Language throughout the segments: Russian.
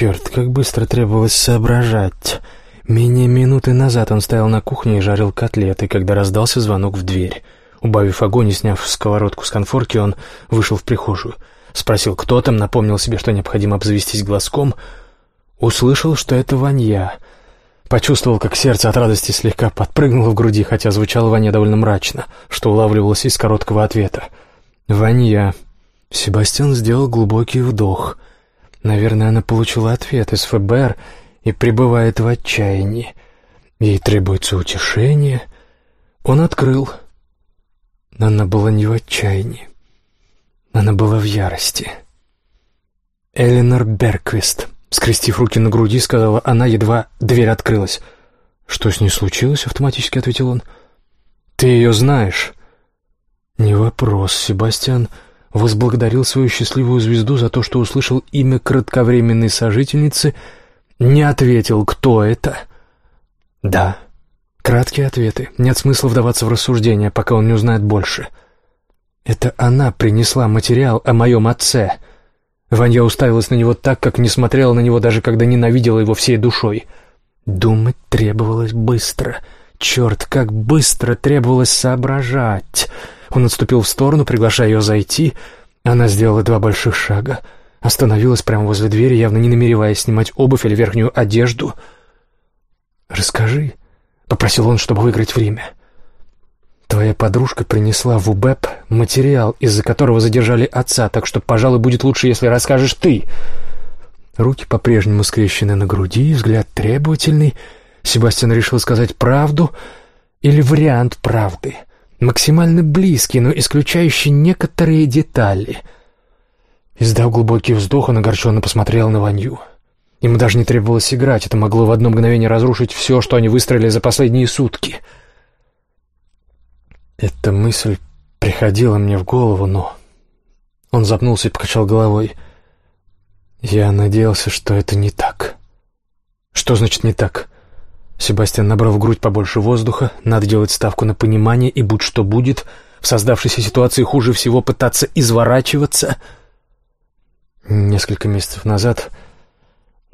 Черт, как быстро требовалось соображать. Менее минуты назад он стоял на кухне и жарил котлеты, когда раздался звонок в дверь. Убавив огонь и сняв сковородку с конфорки, он вышел в прихожую. Спросил, кто там, напомнил себе, что необходимо обзавестись глазком. Услышал, что это Ванья. Почувствовал, как сердце от радости слегка подпрыгнуло в груди, хотя звучало Ванья довольно мрачно, что улавливалось из короткого ответа. «Ванья». Себастьян сделал глубокий вдох. Наверное, она получила ответ из ФБР и пребывает в отчаянии. Ей требуется утешение. Он открыл. Она была не в отчаянии. Она была в ярости. «Эленор Берквист», — скрестив руки на груди, сказала она, едва дверь открылась. «Что с ней случилось?» — автоматически ответил он. «Ты ее знаешь?» «Не вопрос, Себастьян» возблагодарил свою счастливую звезду за то, что услышал имя кратковременной сожительницы, не ответил, кто это. «Да». Краткие ответы. Нет смысла вдаваться в рассуждения, пока он не узнает больше. Это она принесла материал о моем отце. Ваня уставилась на него так, как не смотрела на него, даже когда ненавидела его всей душой. Думать требовалось быстро. Черт, как быстро требовалось соображать. Он отступил в сторону, приглашая ее зайти. Она сделала два больших шага. Остановилась прямо возле двери, явно не намереваясь снимать обувь или верхнюю одежду. «Расскажи», — попросил он, чтобы выиграть время. Твоя подружка принесла в УБЭП материал, из-за которого задержали отца, так что, пожалуй, будет лучше, если расскажешь ты. Руки по-прежнему скрещены на груди, взгляд требовательный. Себастьян решил сказать правду или вариант правды. Максимально близкий, но исключающий некоторые детали. Издав глубокий вздох, он огорченно посмотрел на Ванью. Ему даже не требовалось играть, это могло в одно мгновение разрушить все, что они выстроили за последние сутки — эта мысль приходила мне в голову, но... Он запнулся и покачал головой. Я надеялся, что это не так. Что значит «не так»? Себастьян набрал в грудь побольше воздуха, надо делать ставку на понимание, и будь что будет, в создавшейся ситуации хуже всего пытаться изворачиваться. Несколько месяцев назад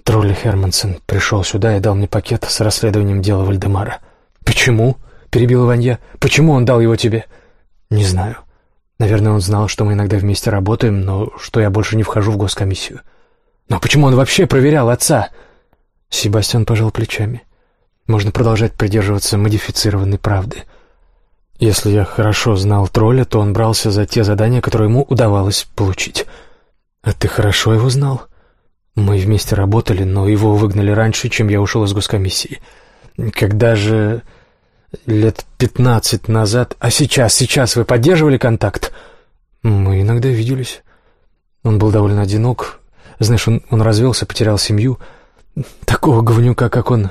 Тролли Хермансон пришел сюда и дал мне пакет с расследованием дела Вальдемара. «Почему?» — перебил Ванья. «Почему он дал его тебе?» «Не знаю. Наверное, он знал, что мы иногда вместе работаем, но что я больше не вхожу в госкомиссию». «Но почему он вообще проверял отца?» Себастьян пожал плечами. «Можно продолжать придерживаться модифицированной правды». Если я хорошо знал тролля, то он брался за те задания, которые ему удавалось получить. А ты хорошо его знал? Мы вместе работали, но его выгнали раньше, чем я ушел из госкомиссии. Когда же лет пятнадцать назад. А сейчас, сейчас вы поддерживали контакт? Мы иногда виделись. Он был довольно одинок. Знаешь, он, он развелся, потерял семью. Такого говнюка, как он,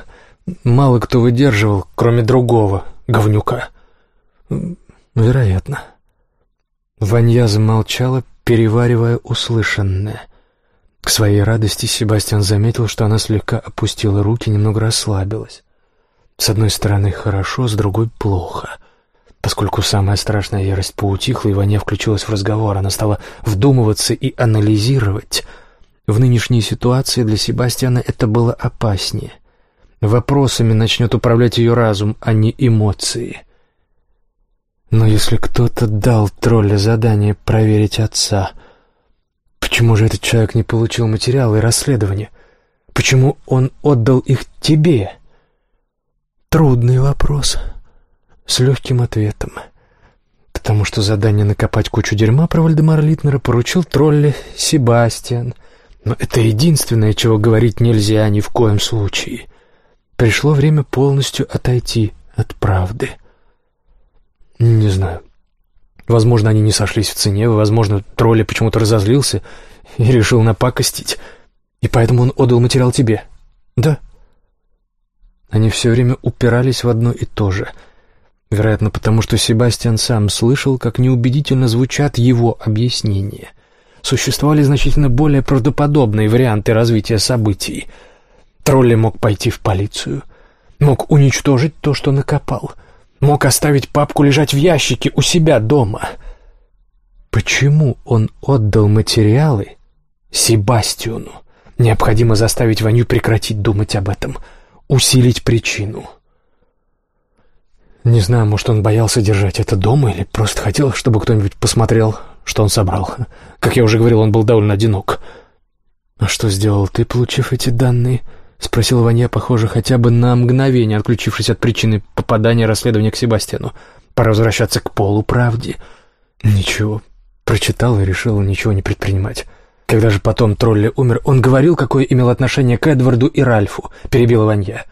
мало кто выдерживал, кроме другого говнюка. Вероятно. Ванья замолчала, переваривая услышанное. К своей радости Себастьян заметил, что она слегка опустила руки, немного расслабилась. С одной стороны хорошо, с другой плохо. Поскольку самая страшная ярость поутихла, и Ваня включилась в разговор, она стала вдумываться и анализировать. В нынешней ситуации для Себастьяна это было опаснее. Вопросами начнет управлять ее разум, а не эмоции. Но если кто-то дал тролля задание проверить отца, почему же этот человек не получил материалы расследования? Почему он отдал их тебе?» Трудный вопрос. С легким ответом. Потому что задание накопать кучу дерьма про Вальдемара Литнера поручил тролле Себастьян. Но это единственное, чего говорить нельзя ни в коем случае. Пришло время полностью отойти от правды. Не знаю. Возможно, они не сошлись в цене, возможно, тролли почему-то разозлился и решил напакостить. И поэтому он отдал материал тебе. Да, они все время упирались в одно и то же. Вероятно, потому что Себастьян сам слышал, как неубедительно звучат его объяснения. Существовали значительно более правдоподобные варианты развития событий. Тролли мог пойти в полицию, мог уничтожить то, что накопал, мог оставить папку лежать в ящике у себя дома. Почему он отдал материалы Себастьяну? Необходимо заставить Ваню прекратить думать об этом, усилить причину. Не знаю, может, он боялся держать это дома или просто хотел, чтобы кто-нибудь посмотрел, что он собрал. Как я уже говорил, он был довольно одинок. «А что сделал ты, получив эти данные?» — спросил Ваня, похоже, хотя бы на мгновение отключившись от причины попадания расследования к Себастьяну. «Пора возвращаться к полуправде». «Ничего». Прочитал и решил ничего не предпринимать. Когда же потом Тролли умер, он говорил, какое имел отношение к Эдварду и Ральфу, перебил Ванья.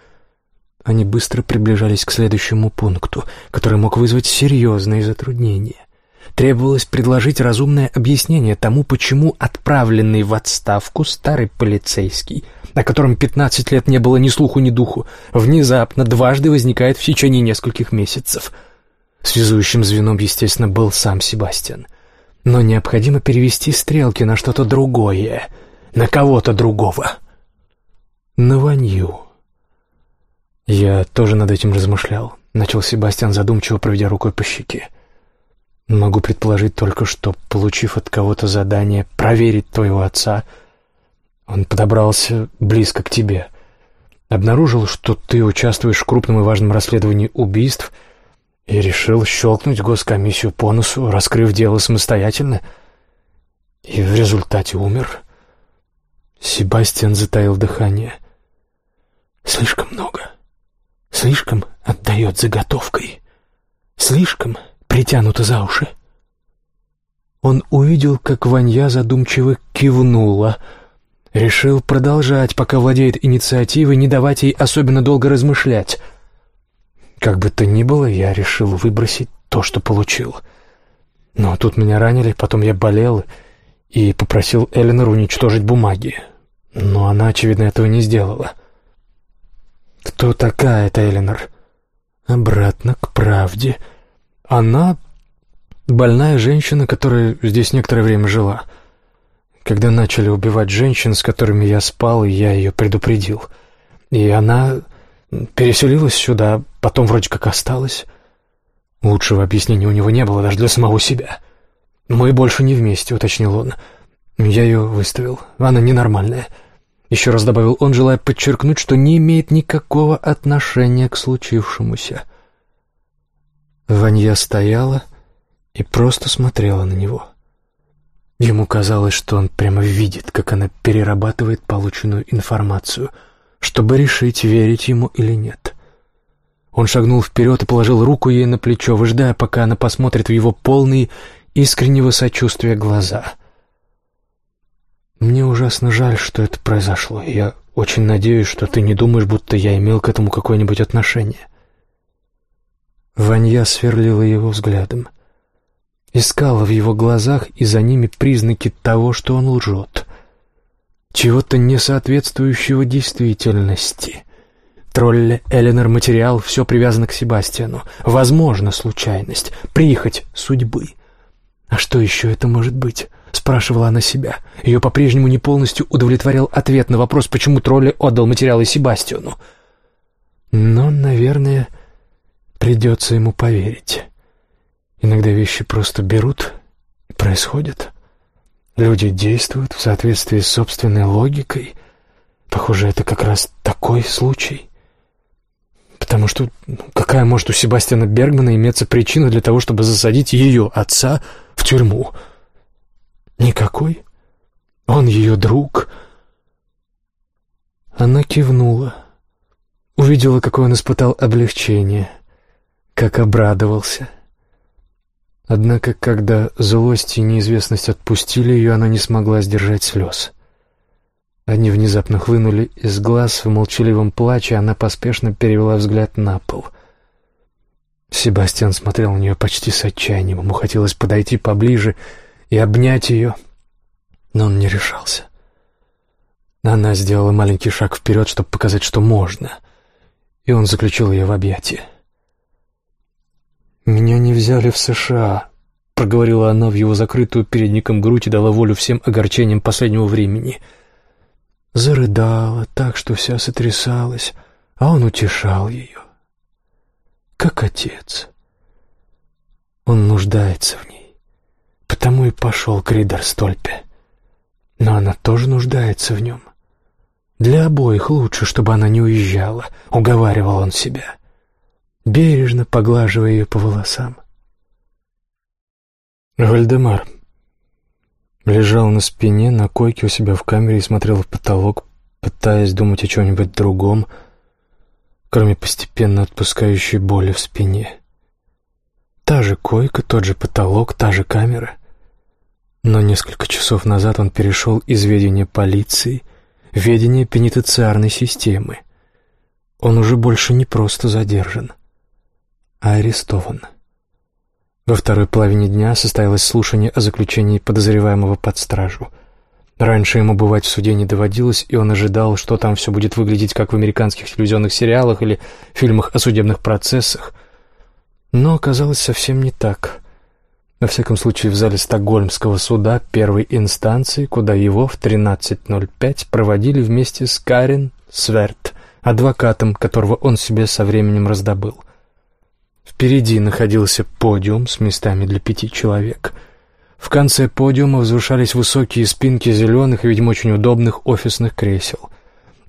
Они быстро приближались к следующему пункту, который мог вызвать серьезные затруднения. Требовалось предложить разумное объяснение тому, почему отправленный в отставку старый полицейский, о котором 15 лет не было ни слуху, ни духу, внезапно дважды возникает в течение нескольких месяцев. Связующим звеном, естественно, был сам Себастьян. Но необходимо перевести стрелки на что-то другое, на кого-то другого. На Ванью. Я тоже над этим размышлял, начал Себастьян, задумчиво проведя рукой по щеке. Могу предположить только, что, получив от кого-то задание проверить твоего отца, он подобрался близко к тебе. Обнаружил, что ты участвуешь в крупном и важном расследовании убийств — и решил щелкнуть госкомиссию по носу, раскрыв дело самостоятельно, и в результате умер. Себастьян затаил дыхание. Слишком много. Слишком отдает заготовкой. Слишком притянуто за уши. Он увидел, как Ванья задумчиво кивнула. Решил продолжать, пока владеет инициативой, не давать ей особенно долго размышлять — как бы то ни было, я решил выбросить то, что получил. Но тут меня ранили, потом я болел и попросил Эленор уничтожить бумаги. Но она, очевидно, этого не сделала. Кто такая эта Эленор? Обратно к правде. Она больная женщина, которая здесь некоторое время жила. Когда начали убивать женщин, с которыми я спал, я ее предупредил. И она переселилась сюда, потом вроде как осталась. Лучшего объяснения у него не было даже для самого себя. «Мы больше не вместе», — уточнил он. «Я ее выставил. Она ненормальная». Еще раз добавил он, желая подчеркнуть, что не имеет никакого отношения к случившемуся. Ванья стояла и просто смотрела на него. Ему казалось, что он прямо видит, как она перерабатывает полученную информацию — чтобы решить, верить ему или нет. Он шагнул вперед и положил руку ей на плечо, выжидая, пока она посмотрит в его полные искреннего сочувствия глаза. «Мне ужасно жаль, что это произошло. Я очень надеюсь, что ты не думаешь, будто я имел к этому какое-нибудь отношение». Ванья сверлила его взглядом. Искала в его глазах и за ними признаки того, что он лжет чего-то несоответствующего действительности. Тролле, Эленор, материал — все привязано к Себастьяну. Возможно, случайность, прихоть судьбы. А что еще это может быть? Спрашивала она себя. Ее по-прежнему не полностью удовлетворял ответ на вопрос, почему Тролле отдал материалы Себастьяну. Но, наверное, придется ему поверить. Иногда вещи просто берут и происходят. Люди действуют в соответствии с собственной логикой. Похоже, это как раз такой случай. Потому что ну, какая может у Себастьяна Бергмана иметься причина для того, чтобы засадить ее отца в тюрьму? Никакой. Он ее друг. Она кивнула. Увидела, какое он испытал облегчение, как обрадовался — Однако, когда злость и неизвестность отпустили ее, она не смогла сдержать слез. Они внезапно хлынули из глаз в молчаливом плаче, она поспешно перевела взгляд на пол. Себастьян смотрел на нее почти с отчаянием. Ему хотелось подойти поближе и обнять ее, но он не решался. Она сделала маленький шаг вперед, чтобы показать, что можно, и он заключил ее в объятия. «Меня не взяли в США», — проговорила она в его закрытую передником грудь и дала волю всем огорчениям последнего времени. Зарыдала так, что вся сотрясалась, а он утешал ее. Как отец. Он нуждается в ней, потому и пошел к Ридерстольпе. Но она тоже нуждается в нем. Для обоих лучше, чтобы она не уезжала, уговаривал он себя, бережно поглаживая ее по волосам. Вальдемар лежал на спине на койке у себя в камере и смотрел в потолок, пытаясь думать о чем-нибудь другом, кроме постепенно отпускающей боли в спине. Та же койка, тот же потолок, та же камера. Но несколько часов назад он перешел из ведения полиции в ведение пенитенциарной системы. Он уже больше не просто задержан, арестован. Во второй половине дня состоялось слушание о заключении подозреваемого под стражу — Раньше ему бывать в суде не доводилось, и он ожидал, что там все будет выглядеть как в американских телевизионных сериалах или фильмах о судебных процессах. Но оказалось совсем не так. Во всяком случае, в зале Стокгольмского суда первой инстанции, куда его в 13.05 проводили вместе с Карен Сверт, адвокатом, которого он себе со временем раздобыл. Впереди находился подиум с местами для пяти человек — в конце подиума возвышались высокие спинки зеленых и, видимо, очень удобных офисных кресел.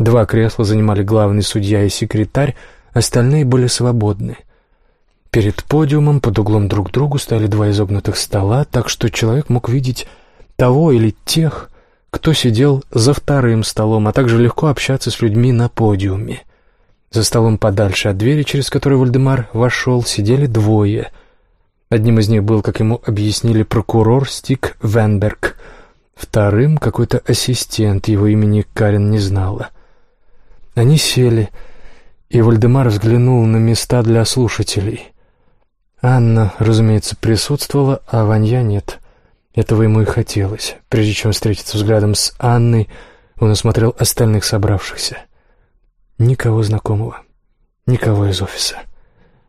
Два кресла занимали главный судья и секретарь, остальные были свободны. Перед подиумом под углом друг к другу стояли два изогнутых стола, так что человек мог видеть того или тех, кто сидел за вторым столом, а также легко общаться с людьми на подиуме. За столом подальше от двери, через которую Вальдемар вошел, сидели двое — Одним из них был, как ему объяснили, прокурор Стик Венберг. Вторым — какой-то ассистент, его имени Карен не знала. Они сели, и Вальдемар взглянул на места для слушателей. Анна, разумеется, присутствовала, а Ванья нет. Этого ему и хотелось. Прежде чем встретиться взглядом с Анной, он осмотрел остальных собравшихся. Никого знакомого, никого из офиса.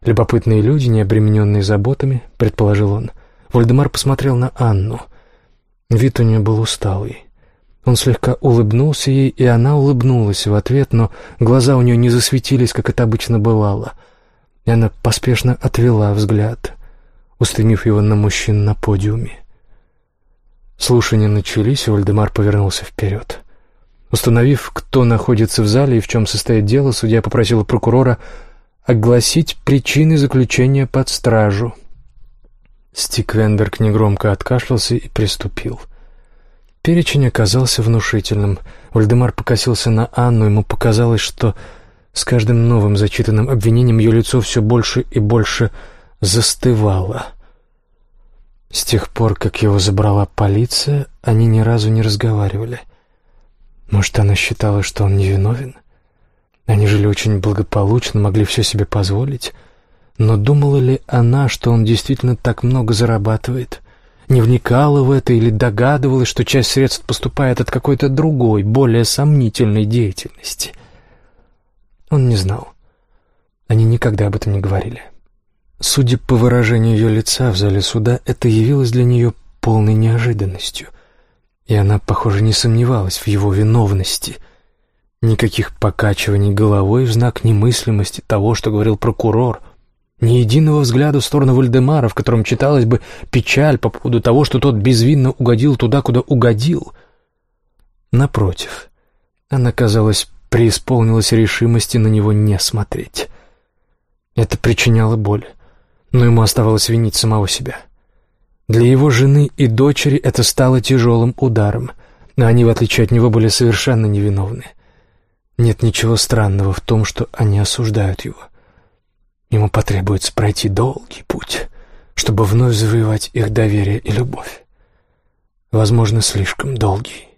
«Любопытные люди, не обремененные заботами», — предположил он. Вольдемар посмотрел на Анну. Вид у нее был усталый. Он слегка улыбнулся ей, и она улыбнулась в ответ, но глаза у нее не засветились, как это обычно бывало. И она поспешно отвела взгляд, устремив его на мужчин на подиуме. Слушания начались, и Вальдемар повернулся вперед. Установив, кто находится в зале и в чем состоит дело, судья попросила прокурора огласить причины заключения под стражу. Стиквенберг негромко откашлялся и приступил. Перечень оказался внушительным. Вальдемар покосился на Анну, ему показалось, что с каждым новым зачитанным обвинением ее лицо все больше и больше застывало. С тех пор, как его забрала полиция, они ни разу не разговаривали. Может, она считала, что он невиновен? Они жили очень благополучно, могли все себе позволить. Но думала ли она, что он действительно так много зарабатывает? Не вникала в это или догадывалась, что часть средств поступает от какой-то другой, более сомнительной деятельности? Он не знал. Они никогда об этом не говорили. Судя по выражению ее лица в зале суда, это явилось для нее полной неожиданностью. И она, похоже, не сомневалась в его виновности — Никаких покачиваний головой в знак немыслимости того, что говорил прокурор. Ни единого взгляда в сторону Вальдемара, в котором читалась бы печаль по поводу того, что тот безвинно угодил туда, куда угодил. Напротив, она, казалось, преисполнилась решимости на него не смотреть. Это причиняло боль, но ему оставалось винить самого себя. Для его жены и дочери это стало тяжелым ударом, но они, в отличие от него, были совершенно невиновны. Нет ничего странного в том, что они осуждают его. Ему потребуется пройти долгий путь, чтобы вновь завоевать их доверие и любовь. Возможно, слишком долгий.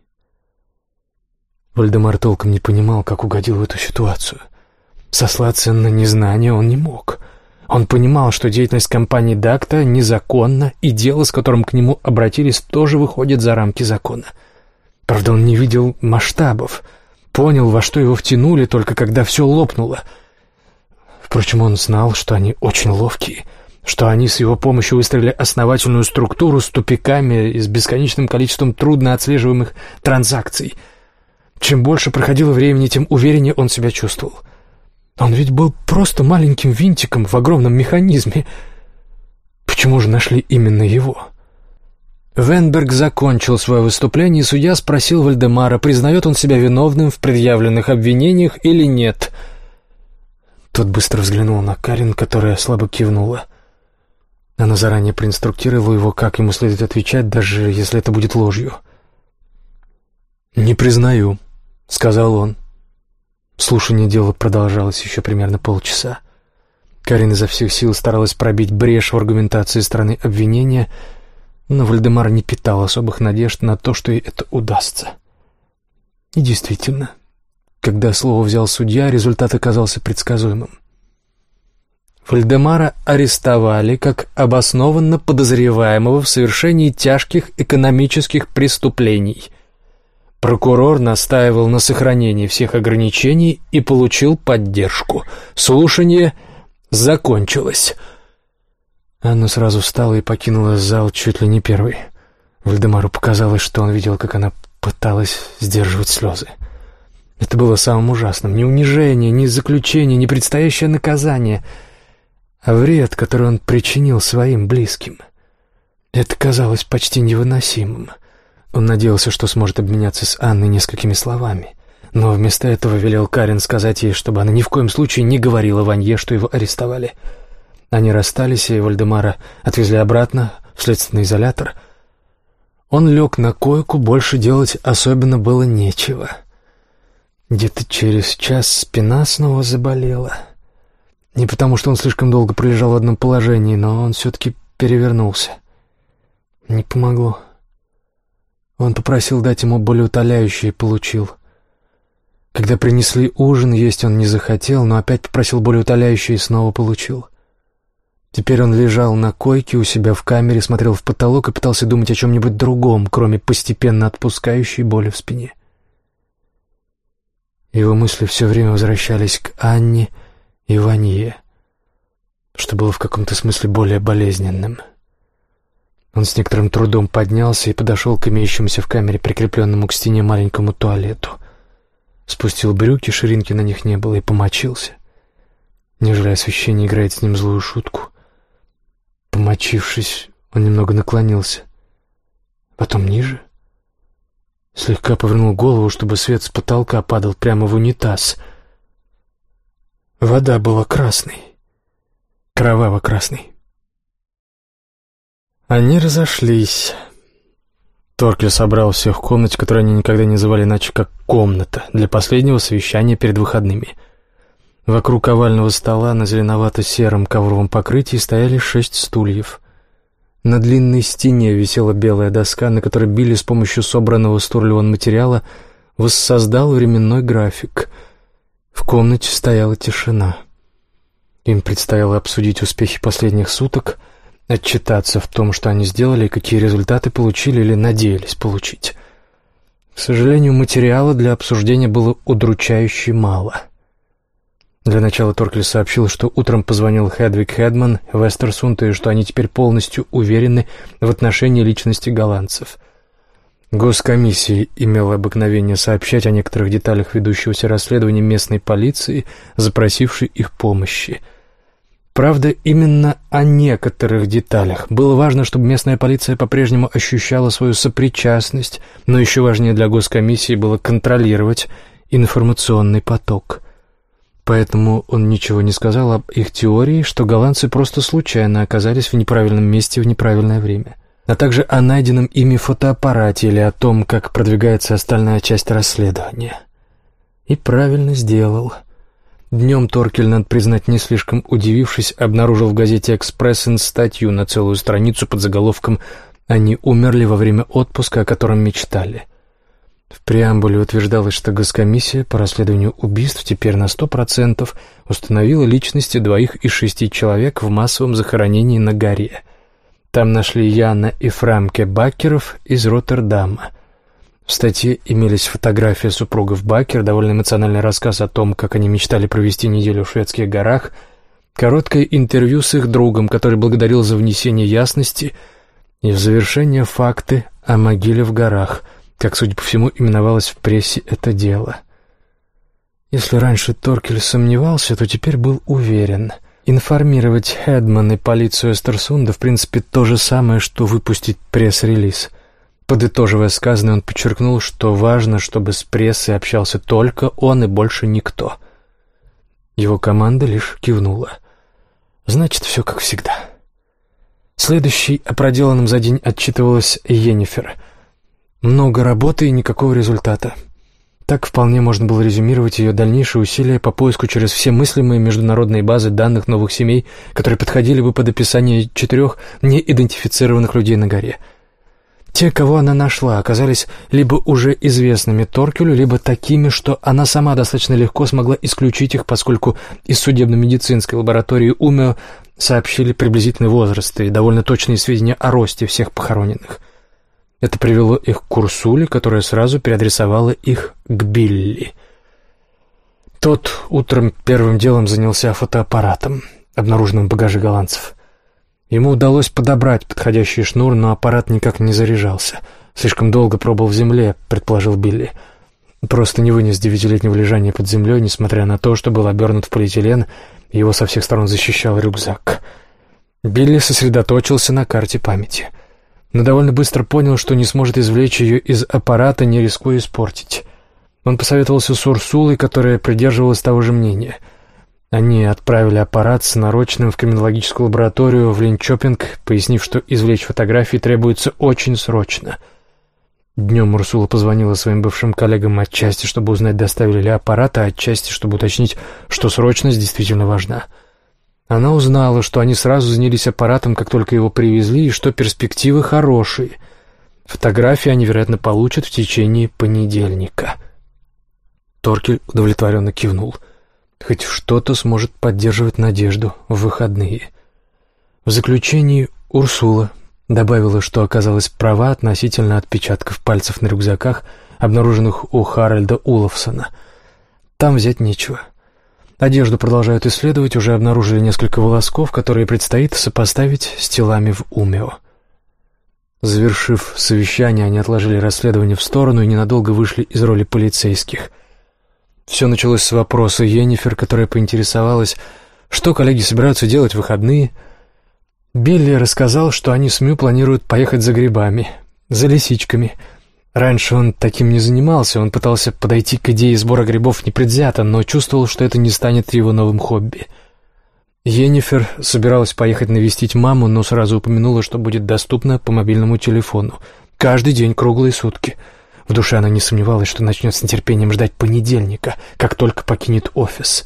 Вальдемар толком не понимал, как угодил в эту ситуацию. Сослаться на незнание он не мог. Он понимал, что деятельность компании Дакта незаконна, и дело, с которым к нему обратились, тоже выходит за рамки закона. Правда, он не видел масштабов — понял, во что его втянули, только когда все лопнуло. Впрочем, он знал, что они очень ловкие, что они с его помощью выстроили основательную структуру с тупиками и с бесконечным количеством трудно отслеживаемых транзакций. Чем больше проходило времени, тем увереннее он себя чувствовал. Он ведь был просто маленьким винтиком в огромном механизме. Почему же нашли именно его? Венберг закончил свое выступление, и судья спросил Вальдемара, признает он себя виновным в предъявленных обвинениях или нет. Тот быстро взглянул на Карин, которая слабо кивнула. Она заранее проинструктировала его, как ему следует отвечать, даже если это будет ложью. «Не признаю», — сказал он. Слушание дела продолжалось еще примерно полчаса. Карин изо всех сил старалась пробить брешь в аргументации стороны обвинения — но Вальдемар не питал особых надежд на то, что ей это удастся. И действительно, когда слово взял судья, результат оказался предсказуемым. Вальдемара арестовали как обоснованно подозреваемого в совершении тяжких экономических преступлений. Прокурор настаивал на сохранении всех ограничений и получил поддержку. Слушание закончилось — Анна сразу встала и покинула зал чуть ли не первой. Вальдемару показалось, что он видел, как она пыталась сдерживать слезы. Это было самым ужасным. Ни унижение, ни заключение, ни предстоящее наказание, а вред, который он причинил своим близким. Это казалось почти невыносимым. Он надеялся, что сможет обменяться с Анной несколькими словами. Но вместо этого велел Карен сказать ей, чтобы она ни в коем случае не говорила Ванье, что его арестовали — они расстались, и Вальдемара отвезли обратно в следственный изолятор. Он лег на койку, больше делать особенно было нечего. Где-то через час спина снова заболела. Не потому, что он слишком долго пролежал в одном положении, но он все-таки перевернулся. Не помогло. Он попросил дать ему болеутоляющее и получил. Когда принесли ужин, есть он не захотел, но опять попросил болеутоляющее и снова получил. Теперь он лежал на койке у себя в камере, смотрел в потолок и пытался думать о чем-нибудь другом, кроме постепенно отпускающей боли в спине. Его мысли все время возвращались к Анне и Ванье, что было в каком-то смысле более болезненным. Он с некоторым трудом поднялся и подошел к имеющемуся в камере прикрепленному к стене маленькому туалету. Спустил брюки, ширинки на них не было, и помочился. Неужели освещение играет с ним злую шутку? Помочившись, он немного наклонился. Потом ниже. Слегка повернул голову, чтобы свет с потолка падал прямо в унитаз. Вода была красной. Кроваво-красной. Они разошлись. Торкель собрал всех в комнате, которую они никогда не называли иначе, как «комната», для последнего совещания перед выходными — Вокруг овального стола на зеленовато-сером ковровом покрытии стояли шесть стульев. На длинной стене висела белая доска, на которой Билли с помощью собранного с материала воссоздал временной график. В комнате стояла тишина. Им предстояло обсудить успехи последних суток, отчитаться в том, что они сделали, и какие результаты получили или надеялись получить. К сожалению, материала для обсуждения было удручающе мало — для начала Торкель сообщил, что утром позвонил Хедвиг Хедман в Эстерсунт и что они теперь полностью уверены в отношении личности голландцев. Госкомиссия имела обыкновение сообщать о некоторых деталях ведущегося расследования местной полиции, запросившей их помощи. Правда, именно о некоторых деталях. Было важно, чтобы местная полиция по-прежнему ощущала свою сопричастность, но еще важнее для госкомиссии было контролировать информационный поток – Поэтому он ничего не сказал об их теории, что голландцы просто случайно оказались в неправильном месте в неправильное время, а также о найденном ими фотоаппарате или о том, как продвигается остальная часть расследования. И правильно сделал. Днем Торкель, надо признать, не слишком удивившись, обнаружил в газете «Экспрессен» статью на целую страницу под заголовком «Они умерли во время отпуска, о котором мечтали». В преамбуле утверждалось, что госкомиссия по расследованию убийств теперь на сто процентов установила личности двоих из шести человек в массовом захоронении на горе. Там нашли Яна и Фрамке Бакеров из Роттердама. В статье имелись фотографии супругов Бакер, довольно эмоциональный рассказ о том, как они мечтали провести неделю в шведских горах, короткое интервью с их другом, который благодарил за внесение ясности, и в завершение факты о могиле в горах – как, судя по всему, именовалось в прессе это дело. Если раньше Торкель сомневался, то теперь был уверен. Информировать Хедман и полицию Эстерсунда, в принципе, то же самое, что выпустить пресс-релиз. Подытоживая сказанное, он подчеркнул, что важно, чтобы с прессой общался только он и больше никто. Его команда лишь кивнула. Значит, все как всегда. Следующий о проделанном за день отчитывалась Йеннифер. Много работы и никакого результата. Так вполне можно было резюмировать ее дальнейшие усилия по поиску через все мыслимые международные базы данных новых семей, которые подходили бы под описание четырех неидентифицированных людей на горе. Те, кого она нашла, оказались либо уже известными Торкелю, либо такими, что она сама достаточно легко смогла исключить их, поскольку из судебно-медицинской лаборатории Умео сообщили приблизительный возраст и довольно точные сведения о росте всех похороненных. Это привело их к Курсуле, которая сразу переадресовала их к Билли. Тот утром первым делом занялся фотоаппаратом, обнаруженным в багаже голландцев. Ему удалось подобрать подходящий шнур, но аппарат никак не заряжался. Слишком долго пробыл в земле, предположил Билли. Просто не вынес девятилетнего лежания под землей, несмотря на то, что был обернут в полиэтилен, и его со всех сторон защищал рюкзак. Билли сосредоточился на карте памяти — но довольно быстро понял, что не сможет извлечь ее из аппарата, не рискуя испортить. Он посоветовался с Урсулой, которая придерживалась того же мнения. Они отправили аппарат с нарочным в криминологическую лабораторию в Линчопинг, пояснив, что извлечь фотографии требуется очень срочно. Днем Урсула позвонила своим бывшим коллегам отчасти, чтобы узнать, доставили ли аппарат, а отчасти, чтобы уточнить, что срочность действительно важна. — она узнала, что они сразу занялись аппаратом, как только его привезли, и что перспективы хорошие. Фотографии они, вероятно, получат в течение понедельника. Торкель удовлетворенно кивнул. Хоть что-то сможет поддерживать надежду в выходные. В заключении Урсула добавила, что оказалась права относительно отпечатков пальцев на рюкзаках, обнаруженных у Харальда Уловсона. Там взять нечего. — Одежду продолжают исследовать, уже обнаружили несколько волосков, которые предстоит сопоставить с телами в Умео. Завершив совещание, они отложили расследование в сторону и ненадолго вышли из роли полицейских. Все началось с вопроса Йеннифер, которая поинтересовалась, что коллеги собираются делать в выходные. Билли рассказал, что они с Мю планируют поехать за грибами, за лисичками — Раньше он таким не занимался, он пытался подойти к идее сбора грибов непредвзято, но чувствовал, что это не станет его новым хобби. Йеннифер собиралась поехать навестить маму, но сразу упомянула, что будет доступно по мобильному телефону. Каждый день, круглые сутки. В душе она не сомневалась, что начнет с нетерпением ждать понедельника, как только покинет офис.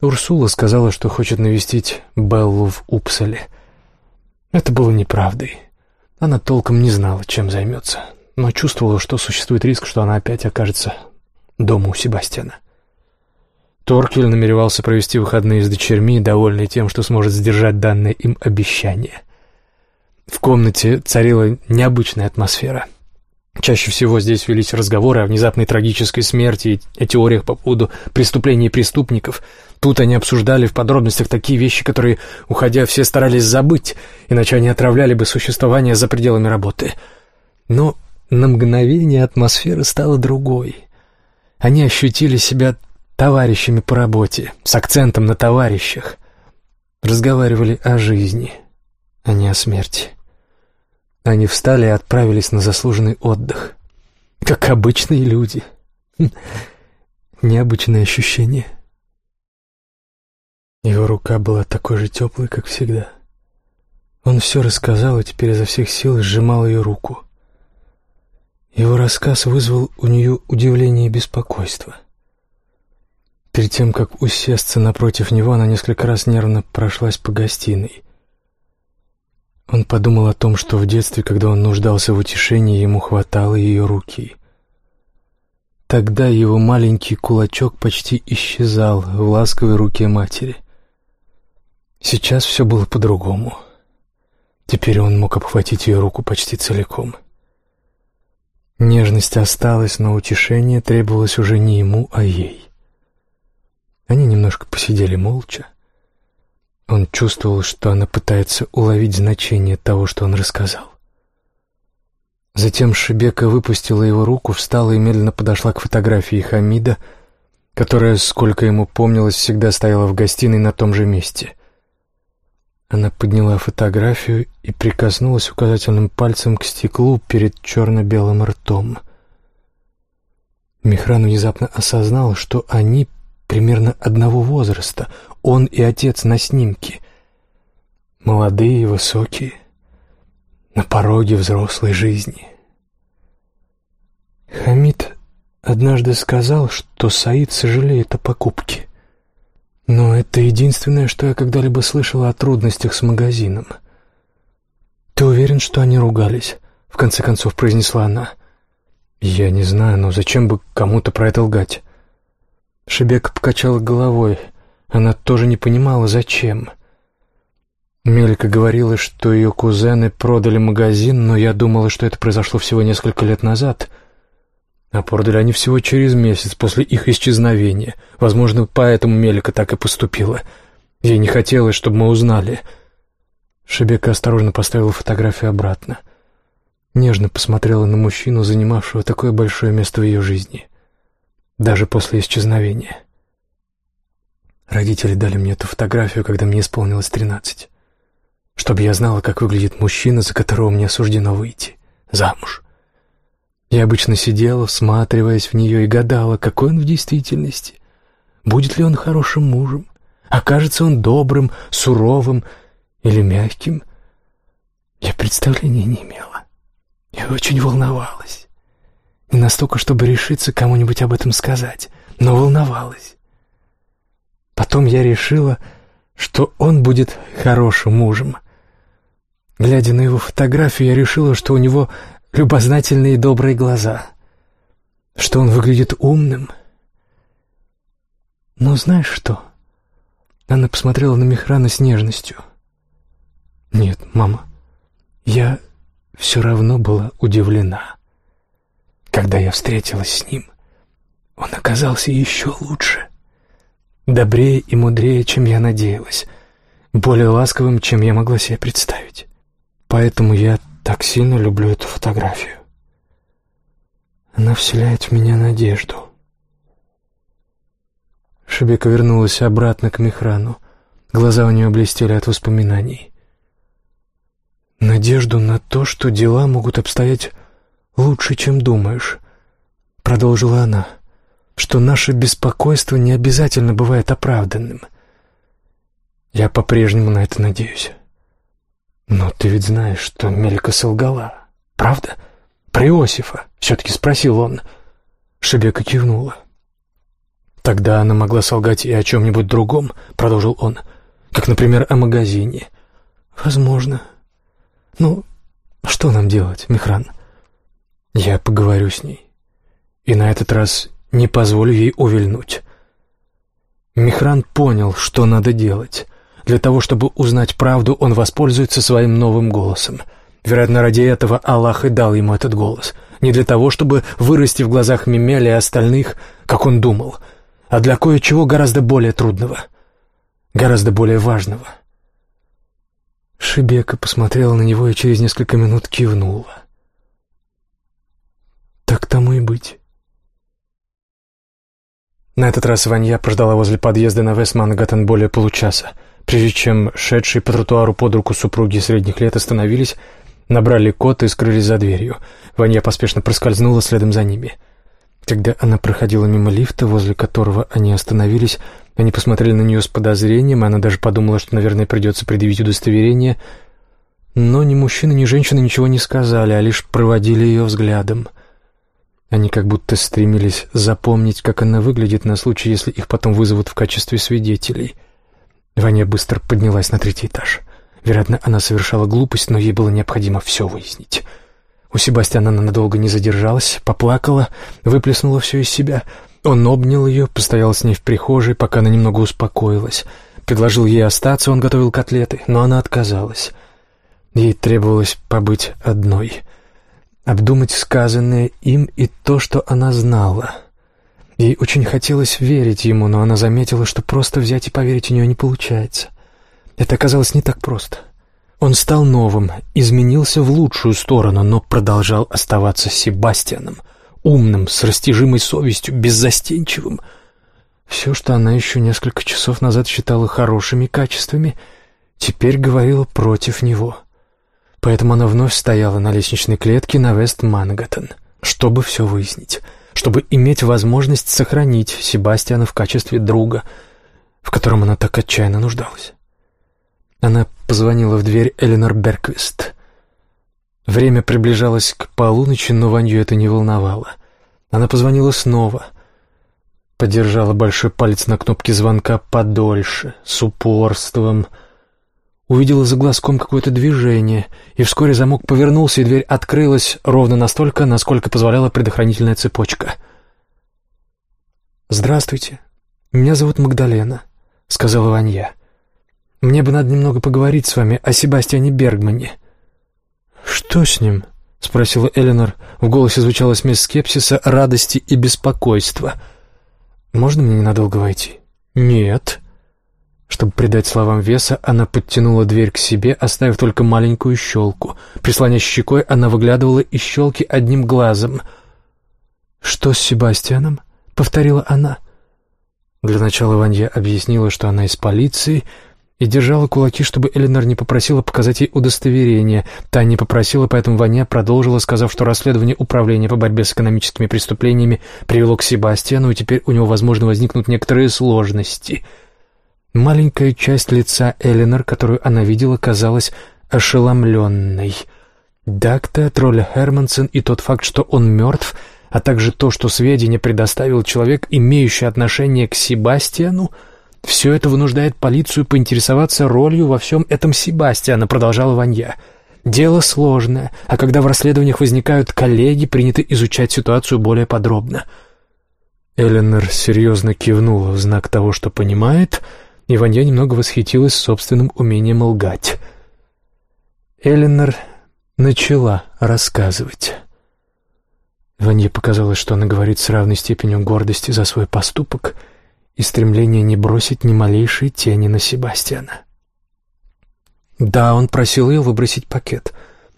Урсула сказала, что хочет навестить Беллу в Упсале. Это было неправдой. Она толком не знала, чем займется но чувствовала, что существует риск, что она опять окажется дома у Себастьяна. Торкель намеревался провести выходные с дочерьми, довольный тем, что сможет сдержать данное им обещание. В комнате царила необычная атмосфера. Чаще всего здесь велись разговоры о внезапной трагической смерти и о теориях по поводу преступлений преступников. Тут они обсуждали в подробностях такие вещи, которые, уходя, все старались забыть, иначе они отравляли бы существование за пределами работы. Но на мгновение атмосфера стала другой. Они ощутили себя товарищами по работе, с акцентом на товарищах. Разговаривали о жизни, а не о смерти. Они встали и отправились на заслуженный отдых. Как обычные люди. Необычное ощущение. Его рука была такой же теплой, как всегда. Он все рассказал и теперь изо всех сил сжимал ее руку. Его рассказ вызвал у нее удивление и беспокойство. Перед тем, как усесться напротив него, она несколько раз нервно прошлась по гостиной. Он подумал о том, что в детстве, когда он нуждался в утешении, ему хватало ее руки. Тогда его маленький кулачок почти исчезал в ласковой руке матери. Сейчас все было по-другому. Теперь он мог обхватить ее руку почти целиком — Нежность осталась, но утешение требовалось уже не ему, а ей. Они немножко посидели молча. Он чувствовал, что она пытается уловить значение того, что он рассказал. Затем Шебека выпустила его руку, встала и медленно подошла к фотографии Хамида, которая, сколько ему помнилось, всегда стояла в гостиной на том же месте. Она подняла фотографию и прикоснулась указательным пальцем к стеклу перед черно-белым ртом. Михран внезапно осознал, что они примерно одного возраста, он и отец на снимке. Молодые, высокие, на пороге взрослой жизни. Хамид однажды сказал, что Саид сожалеет о покупке. Но это единственное, что я когда-либо слышала о трудностях с магазином. «Ты уверен, что они ругались?» — в конце концов произнесла она. «Я не знаю, но зачем бы кому-то про это лгать?» Шебека покачала головой. Она тоже не понимала, зачем. Мелька говорила, что ее кузены продали магазин, но я думала, что это произошло всего несколько лет назад — а продали они всего через месяц после их исчезновения. Возможно, поэтому Мелика так и поступила. Ей не хотелось, чтобы мы узнали. Шебека осторожно поставила фотографию обратно. Нежно посмотрела на мужчину, занимавшего такое большое место в ее жизни. Даже после исчезновения. Родители дали мне эту фотографию, когда мне исполнилось тринадцать. Чтобы я знала, как выглядит мужчина, за которого мне суждено выйти. Замуж. Я обычно сидела, всматриваясь в нее, и гадала, какой он в действительности. Будет ли он хорошим мужем? Окажется он добрым, суровым или мягким? Я представления не имела. Я очень волновалась. Не настолько, чтобы решиться кому-нибудь об этом сказать, но волновалась. Потом я решила, что он будет хорошим мужем. Глядя на его фотографию, я решила, что у него любознательные и добрые глаза, что он выглядит умным. Но знаешь что? Она посмотрела на Мехрана с нежностью. Нет, мама, я все равно была удивлена. Когда я встретилась с ним, он оказался еще лучше, добрее и мудрее, чем я надеялась, более ласковым, чем я могла себе представить. Поэтому я так сильно люблю эту фотографию. Она вселяет в меня надежду. Шебека вернулась обратно к Мехрану. Глаза у нее блестели от воспоминаний. «Надежду на то, что дела могут обстоять лучше, чем думаешь», — продолжила она, — «что наше беспокойство не обязательно бывает оправданным. Я по-прежнему на это надеюсь». «Но ты ведь знаешь, что Мелька солгала, правда? Про Иосифа?» — все-таки спросил он. Шебека кивнула. «Тогда она могла солгать и о чем-нибудь другом», — продолжил он, «как, например, о магазине». «Возможно. Ну, что нам делать, Михран?» «Я поговорю с ней, и на этот раз не позволю ей увильнуть». Михран понял, что надо делать. Для того, чтобы узнать правду, он воспользуется своим новым голосом. Вероятно, ради этого Аллах и дал ему этот голос. Не для того, чтобы вырасти в глазах Мемеля и остальных, как он думал, а для кое-чего гораздо более трудного, гораздо более важного. Шибека посмотрела на него и через несколько минут кивнула. «Так тому и быть». На этот раз Ванья прождала возле подъезда на Вестмангаттен более получаса. Прежде чем шедшие по тротуару под руку супруги средних лет остановились, набрали код и скрылись за дверью. Ваня поспешно проскользнула следом за ними. Когда она проходила мимо лифта, возле которого они остановились, они посмотрели на нее с подозрением, и она даже подумала, что, наверное, придется предъявить удостоверение. Но ни мужчина, ни женщина ничего не сказали, а лишь проводили ее взглядом. Они как будто стремились запомнить, как она выглядит на случай, если их потом вызовут в качестве свидетелей — Ваня быстро поднялась на третий этаж. Вероятно, она совершала глупость, но ей было необходимо все выяснить. У Себастьяна она надолго не задержалась, поплакала, выплеснула все из себя. Он обнял ее, постоял с ней в прихожей, пока она немного успокоилась. Предложил ей остаться, он готовил котлеты, но она отказалась. Ей требовалось побыть одной, обдумать сказанное им и то, что она знала — Ей очень хотелось верить ему, но она заметила, что просто взять и поверить у нее не получается. Это оказалось не так просто. Он стал новым, изменился в лучшую сторону, но продолжал оставаться Себастьяном, умным, с растяжимой совестью, беззастенчивым. Все, что она еще несколько часов назад считала хорошими качествами, теперь говорила против него. Поэтому она вновь стояла на лестничной клетке на Вест-Мангаттен, чтобы все выяснить, чтобы иметь возможность сохранить Себастьяна в качестве друга, в котором она так отчаянно нуждалась. Она позвонила в дверь Эленор Берквист. Время приближалось к полуночи, но Ванью это не волновало. Она позвонила снова. Подержала большой палец на кнопке звонка подольше, с упорством. Увидела за глазком какое-то движение, и вскоре замок повернулся, и дверь открылась ровно настолько, насколько позволяла предохранительная цепочка. «Здравствуйте, меня зовут Магдалена», — сказала Ванья. «Мне бы надо немного поговорить с вами о Себастьяне Бергмане». «Что с ним?» — спросила Эленор. В голосе звучала смесь скепсиса, радости и беспокойства. «Можно мне ненадолго войти?» «Нет». Чтобы придать словам веса, она подтянула дверь к себе, оставив только маленькую щелку. Прислонясь щекой, она выглядывала из щелки одним глазом. «Что с Себастьяном?» — повторила она. Для начала Ванья объяснила, что она из полиции — и держала кулаки, чтобы Эленор не попросила показать ей удостоверение. Та не попросила, поэтому Ваня продолжила, сказав, что расследование Управления по борьбе с экономическими преступлениями привело к Себастьяну, и теперь у него, возможно, возникнут некоторые сложности. Маленькая часть лица Эленор, которую она видела, казалась ошеломленной. Дакта, тролля Хермансен и тот факт, что он мертв, а также то, что сведения предоставил человек, имеющий отношение к Себастьяну — «Все это вынуждает полицию поинтересоваться ролью во всем этом Себастьяна», — продолжала Ванья. «Дело сложное, а когда в расследованиях возникают коллеги, принято изучать ситуацию более подробно». Эленор серьезно кивнула в знак того, что понимает, и Ванья немного восхитилась собственным умением лгать. Эленор начала рассказывать. Ванье показалось, что она говорит с равной степенью гордости за свой поступок — и стремление не бросить ни малейшей тени на Себастьяна. Да, он просил ее выбросить пакет,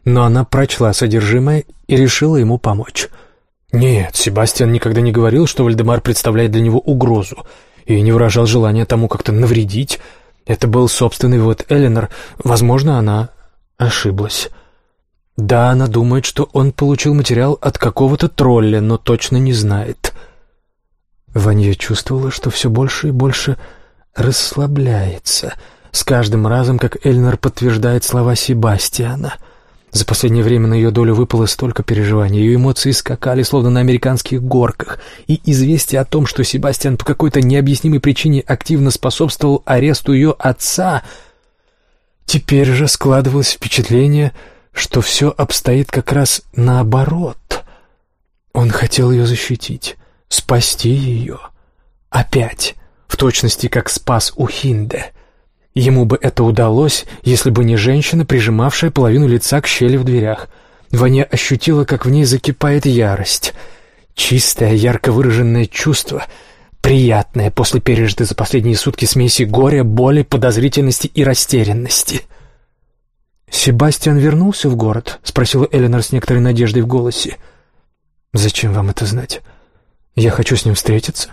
но она прочла содержимое и решила ему помочь. Нет, Себастьян никогда не говорил, что Вальдемар представляет для него угрозу, и не выражал желания тому как-то навредить. Это был собственный вывод Эленор. Возможно, она ошиблась. Да, она думает, что он получил материал от какого-то тролля, но точно не знает — Ванья чувствовала, что все больше и больше расслабляется, с каждым разом, как Эльнар подтверждает слова Себастьяна. За последнее время на ее долю выпало столько переживаний, ее эмоции скакали, словно на американских горках, и известие о том, что Себастьян по какой-то необъяснимой причине активно способствовал аресту ее отца, теперь же складывалось впечатление, что все обстоит как раз наоборот. Он хотел ее защитить, спасти ее. Опять, в точности как спас у Хинде. Ему бы это удалось, если бы не женщина, прижимавшая половину лица к щели в дверях. Ваня ощутила, как в ней закипает ярость. Чистое, ярко выраженное чувство, приятное после пережитой за последние сутки смеси горя, боли, подозрительности и растерянности. «Себастьян вернулся в город?» — спросила Эленор с некоторой надеждой в голосе. «Зачем вам это знать?» Я хочу с ним встретиться.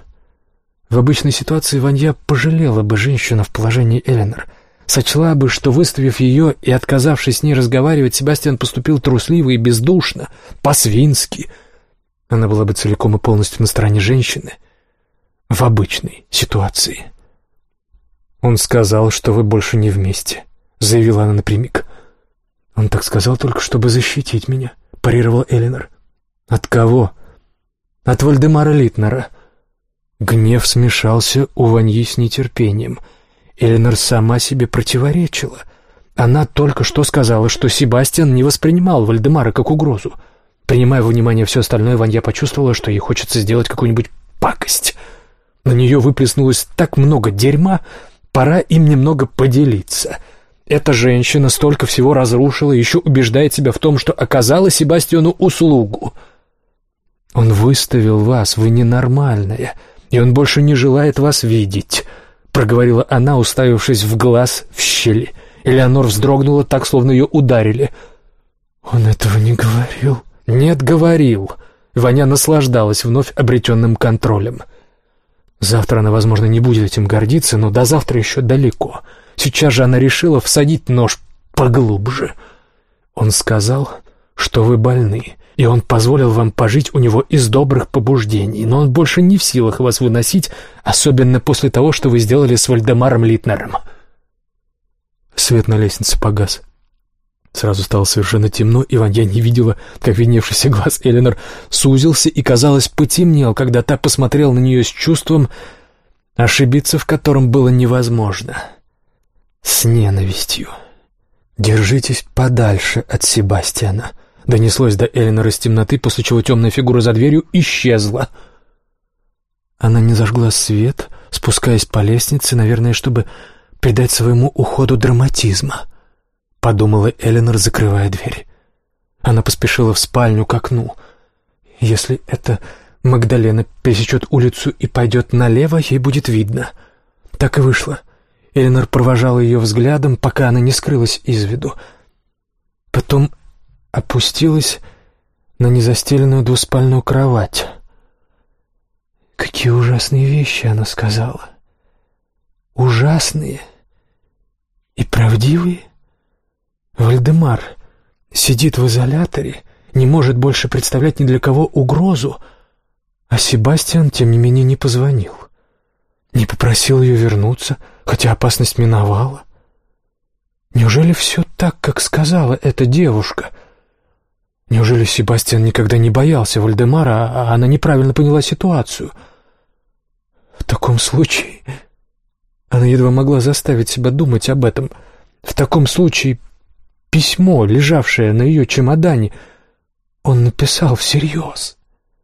В обычной ситуации Ванья пожалела бы женщину в положении Эленор. Сочла бы, что, выставив ее и отказавшись с ней разговаривать, Себастьян поступил трусливо и бездушно, по-свински. Она была бы целиком и полностью на стороне женщины. В обычной ситуации. «Он сказал, что вы больше не вместе», — заявила она напрямик. «Он так сказал только, чтобы защитить меня», — парировала Эленор. «От кого?» от Вальдемара Литнера. Гнев смешался у Ваньи с нетерпением. Эленор сама себе противоречила. Она только что сказала, что Себастьян не воспринимал Вальдемара как угрозу. Принимая во внимание все остальное, Ванья почувствовала, что ей хочется сделать какую-нибудь пакость. На нее выплеснулось так много дерьма, пора им немного поделиться. Эта женщина столько всего разрушила еще убеждает себя в том, что оказала Себастьяну услугу — он выставил вас, вы ненормальная, и он больше не желает вас видеть», — проговорила она, уставившись в глаз в щели. Элеонор вздрогнула так, словно ее ударили. «Он этого не говорил?» «Нет, говорил». Ваня наслаждалась вновь обретенным контролем. Завтра она, возможно, не будет этим гордиться, но до завтра еще далеко. Сейчас же она решила всадить нож поглубже. Он сказал, что вы больны, и он позволил вам пожить у него из добрых побуждений, но он больше не в силах вас выносить, особенно после того, что вы сделали с Вальдемаром Литнером. Свет на лестнице погас. Сразу стало совершенно темно, и Ванья не видела, как видневшийся глаз Эленор сузился и, казалось, потемнел, когда та посмотрела на нее с чувством, ошибиться в котором было невозможно. С ненавистью. «Держитесь подальше от Себастьяна», — донеслось до Эленор из темноты, после чего темная фигура за дверью исчезла. Она не зажгла свет, спускаясь по лестнице, наверное, чтобы придать своему уходу драматизма —— подумала Эленор, закрывая дверь. Она поспешила в спальню к окну. Если это Магдалена пересечет улицу и пойдет налево, ей будет видно. Так и вышло. Эленор провожала ее взглядом, пока она не скрылась из виду. Потом опустилась на незастеленную двуспальную кровать. Какие ужасные вещи она сказала. Ужасные и правдивые. Вальдемар сидит в изоляторе, не может больше представлять ни для кого угрозу, а Себастьян, тем не менее, не позвонил. Не попросил ее вернуться, хотя опасность миновала. Неужели все так, как сказала эта девушка? Неужели Себастьян никогда не боялся Вальдемара, а она неправильно поняла ситуацию? В таком случае... Она едва могла заставить себя думать об этом. В таком случае Письмо, лежавшее на ее чемодане, он написал всерьез.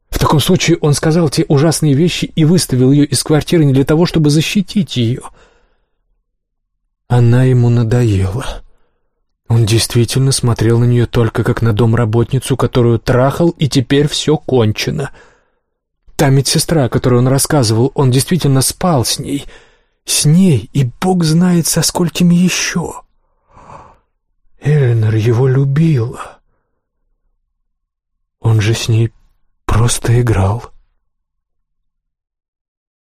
В таком случае он сказал те ужасные вещи и выставил ее из квартиры не для того, чтобы защитить ее. Она ему надоела. Он действительно смотрел на нее только как на домработницу, которую трахал, и теперь все кончено. Та медсестра, о которой он рассказывал, он действительно спал с ней. С ней, и бог знает, со сколькими еще. Эленор его любила. Он же с ней просто играл.